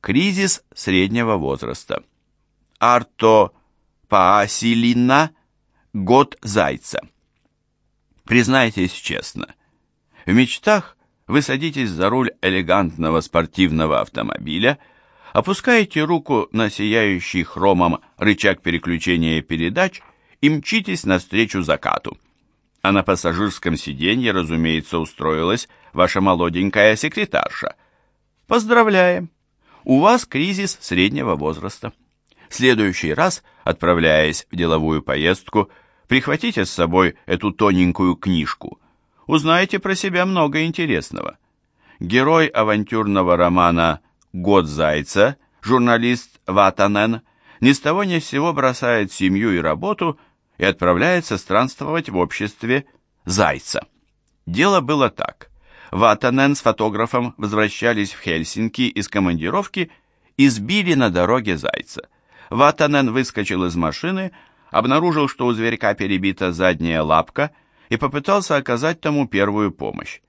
Кризис среднего возраста. Арто Паасилина. Год зайца. Признайтесь честно, в мечтах вы садитесь за руль элегантного спортивного автомобиля, опускаете руку на сияющий хромом рычаг переключения передач и мчитесь навстречу закату. А на пассажирском сиденье, разумеется, устроилась ваша молоденькая секретарша. Поздравляем! У вас кризис среднего возраста. В следующий раз, отправляясь в деловую поездку, прихватите с собой эту тоненькую книжку. Узнаете про себя много интересного. Герой авантюрного романа «Год зайца», журналист Ватанен, ни с того ни с сего бросает семью и работу и отправляется странствовать в обществе зайца. Дело было так. Ватанен с фотографом возвращались в Хельсинки из командировки и сбили на дороге зайца. Ватанен выскочил из машины, обнаружил, что у зверька перебита задняя лапка и попытался оказать тому первую помощь.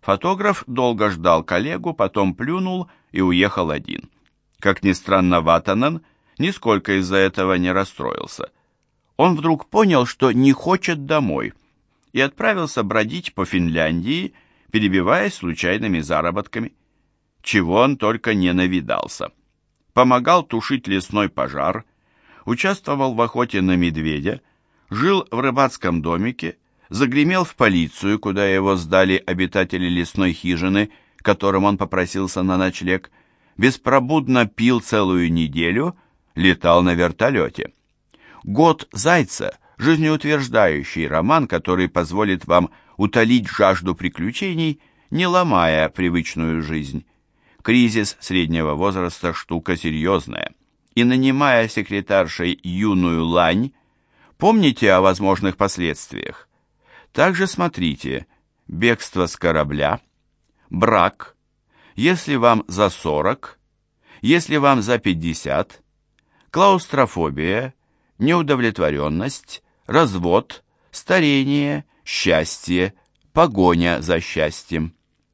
Фотограф долго ждал коллегу, потом плюнул и уехал один. Как ни странно, Ватанен нисколько из-за этого не расстроился. Он вдруг понял, что не хочет домой, и отправился бродить по Финляндии, перебиваясь случайными заработками. Чего он только не навидался. Помогал тушить лесной пожар, участвовал в охоте на медведя, жил в рыбацком домике, загремел в полицию, куда его сдали обитатели лесной хижины, которым он попросился на ночлег, беспробудно пил целую неделю, летал на вертолете. «Год зайца» — жизнеутверждающий роман, который позволит вам утолить жажду приключений, не ломая привычную жизнь. Кризис среднего возраста – штука серьезная. И нанимая секретаршей юную лань, помните о возможных последствиях. Также смотрите «Бегство с корабля», «Брак», «Если вам за 40», «Если вам за 50», «Клаустрофобия», «Неудовлетворенность», «Развод», «Старение», счастье, погоня за счастьем.